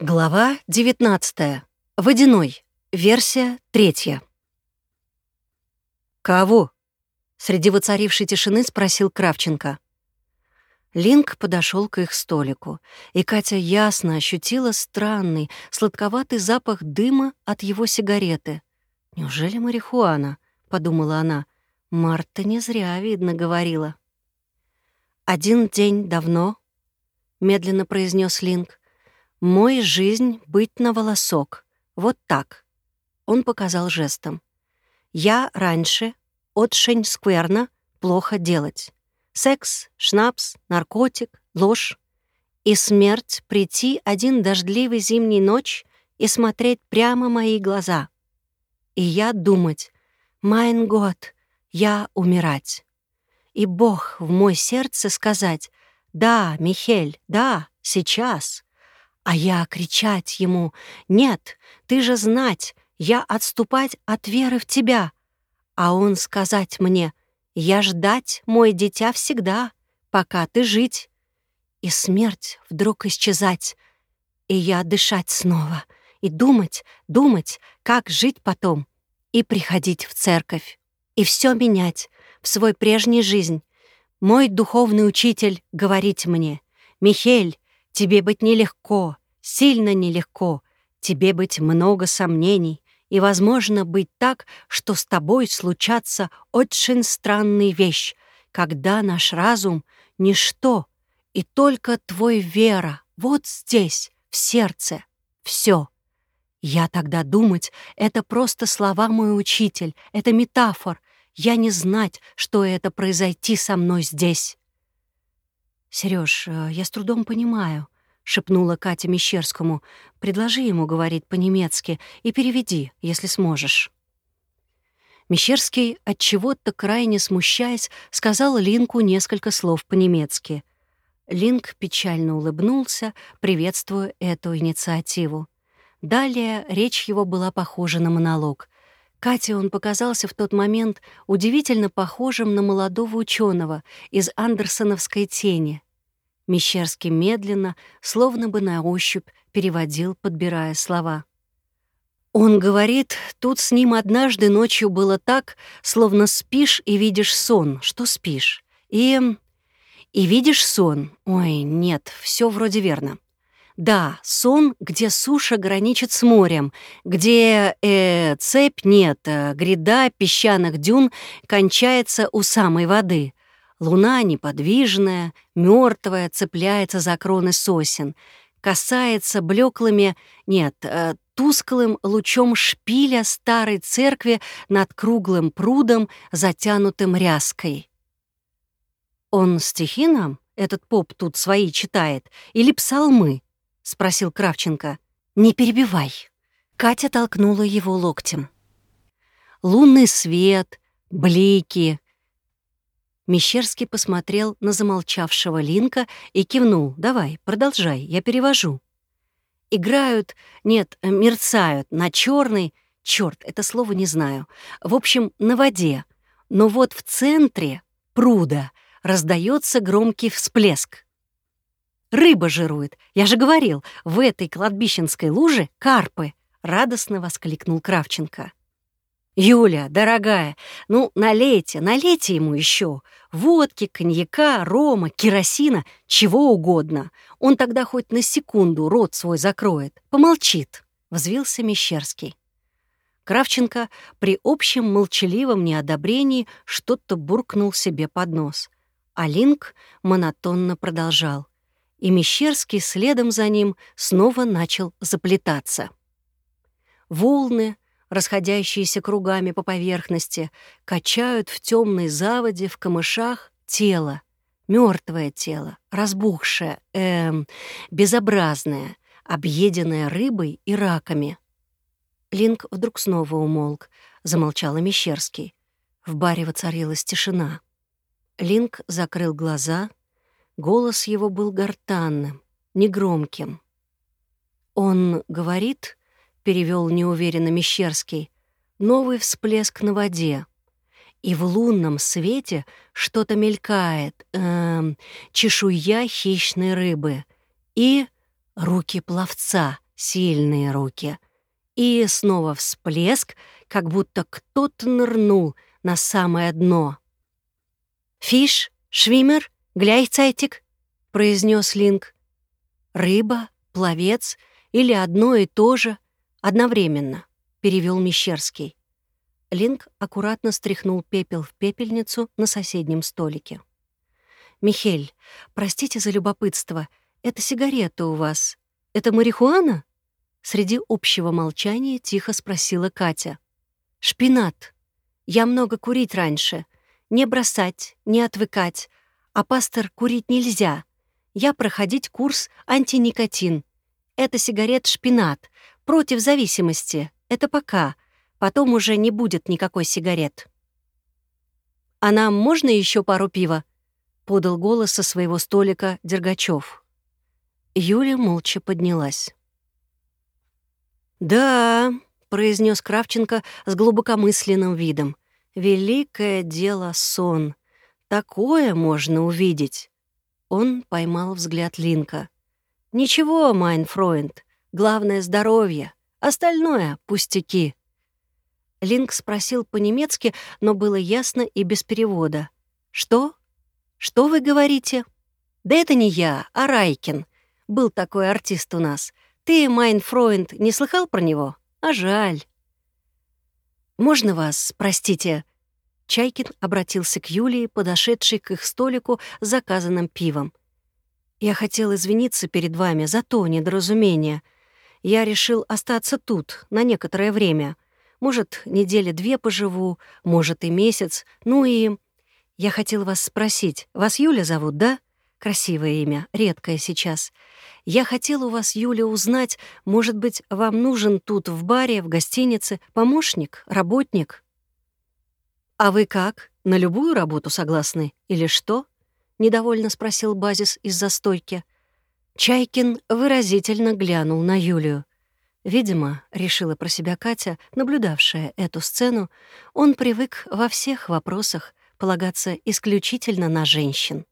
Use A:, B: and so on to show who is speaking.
A: Глава 19. Водяной. Версия третья. «Кого?» — среди воцарившей тишины спросил Кравченко. Линк подошел к их столику, и Катя ясно ощутила странный, сладковатый запах дыма от его сигареты. «Неужели марихуана?» — подумала она. Марта не зря, видно, говорила. «Один день давно», — медленно произнес Линк, «Мой жизнь быть на волосок. Вот так». Он показал жестом. «Я раньше, очень скверно, плохо делать. Секс, шнапс, наркотик, ложь. И смерть прийти один дождливый зимний ночь и смотреть прямо мои глаза. И я думать, «Майн год, я умирать». И Бог в мой сердце сказать, «Да, Михель, да, сейчас». А я кричать ему «Нет, ты же знать, я отступать от веры в тебя». А он сказать мне «Я ждать, мой дитя, всегда, пока ты жить». И смерть вдруг исчезать, и я дышать снова, и думать, думать, как жить потом, и приходить в церковь, и все менять в свой прежний жизнь. Мой духовный учитель говорить мне, «Михель, тебе быть нелегко, Сильно нелегко, тебе быть много сомнений, и, возможно, быть так, что с тобой случатся очень странные вещи, когда наш разум — ничто, и только твой вера вот здесь, в сердце, все. Я тогда думать, это просто слова мой учитель, это метафор, я не знать, что это произойти со мной здесь. Сереж, э, я с трудом понимаю — шепнула Катя Мещерскому. «Предложи ему говорить по-немецки и переведи, если сможешь». Мещерский, от чего то крайне смущаясь, сказал Линку несколько слов по-немецки. Линк печально улыбнулся, приветствуя эту инициативу. Далее речь его была похожа на монолог. Кате он показался в тот момент удивительно похожим на молодого ученого из андерсоновской тени — Мещерский медленно, словно бы на ощупь, переводил, подбирая слова. Он говорит, тут с ним однажды ночью было так, словно спишь и видишь сон, что спишь. И... и видишь сон. Ой, нет, все вроде верно. Да, сон, где суша граничит с морем, где э, цепь нет, э, гряда песчаных дюн кончается у самой воды. Луна неподвижная, мертвая, цепляется за кроны сосен, касается блеклыми, нет, э, тусклым лучом шпиля старой церкви над круглым прудом, затянутым ряской. «Он стихи нам, этот поп тут свои читает, или псалмы?» — спросил Кравченко. «Не перебивай». Катя толкнула его локтем. Лунный свет, блики, Мещерский посмотрел на замолчавшего Линка и кивнул. «Давай, продолжай, я перевожу». Играют, нет, мерцают на черный, черт, это слово не знаю. В общем, на воде. Но вот в центре пруда раздается громкий всплеск. «Рыба жирует! Я же говорил, в этой кладбищенской луже карпы!» — радостно воскликнул Кравченко. «Юля, дорогая, ну налейте, налейте ему еще. Водки, коньяка, рома, керосина, чего угодно. Он тогда хоть на секунду рот свой закроет, помолчит», — взвился Мещерский. Кравченко при общем молчаливом неодобрении что-то буркнул себе под нос. А Линк монотонно продолжал. И Мещерский следом за ним снова начал заплетаться. Волны, расходящиеся кругами по поверхности, качают в темной заводе в камышах тело, мертвое тело, разбухшее, эм, безобразное, объеденное рыбой и раками. Линк вдруг снова умолк, замолчал Мещерский. В баре воцарилась тишина. Линк закрыл глаза, голос его был гортанным, негромким. Он говорит перевел неуверенно Мещерский, новый всплеск на воде. И в лунном свете что-то мелькает, эм, чешуя хищной рыбы и руки пловца, сильные руки. И снова всплеск, как будто кто-то нырнул на самое дно. «Фиш, швимер, гляйцайтик», — произнес Линк. «Рыба, пловец или одно и то же одновременно», — перевел Мещерский. Линк аккуратно стряхнул пепел в пепельницу на соседнем столике. «Михель, простите за любопытство, это сигарета у вас. Это марихуана?» Среди общего молчания тихо спросила Катя. «Шпинат. Я много курить раньше. Не бросать, не отвыкать. А пастор курить нельзя. Я проходить курс антиникотин. Это сигарет шпинат. Против зависимости. Это пока. Потом уже не будет никакой сигарет. «А нам можно еще пару пива?» — подал голос со своего столика Дергачев. Юля молча поднялась. «Да», — произнес Кравченко с глубокомысленным видом, «великое дело сон. Такое можно увидеть». Он поймал взгляд Линка. «Ничего, mein Freund, главное — здоровье, остальное — пустяки». Линк спросил по-немецки, но было ясно и без перевода. «Что? Что вы говорите?» «Да это не я, а Райкин. Был такой артист у нас. Ты, mein Freund, не слыхал про него? А жаль». «Можно вас, простите?» Чайкин обратился к Юлии, подошедшей к их столику с заказанным пивом. «Я хотел извиниться перед вами за то недоразумение. Я решил остаться тут на некоторое время». Может, недели две поживу, может, и месяц. Ну и... Я хотел вас спросить, вас Юля зовут, да? Красивое имя, редкое сейчас. Я хотел у вас, Юля, узнать, может быть, вам нужен тут в баре, в гостинице помощник, работник? А вы как, на любую работу согласны или что? Недовольно спросил Базис из-за стойки. Чайкин выразительно глянул на Юлию. Видимо, решила про себя Катя, наблюдавшая эту сцену, он привык во всех вопросах полагаться исключительно на женщин.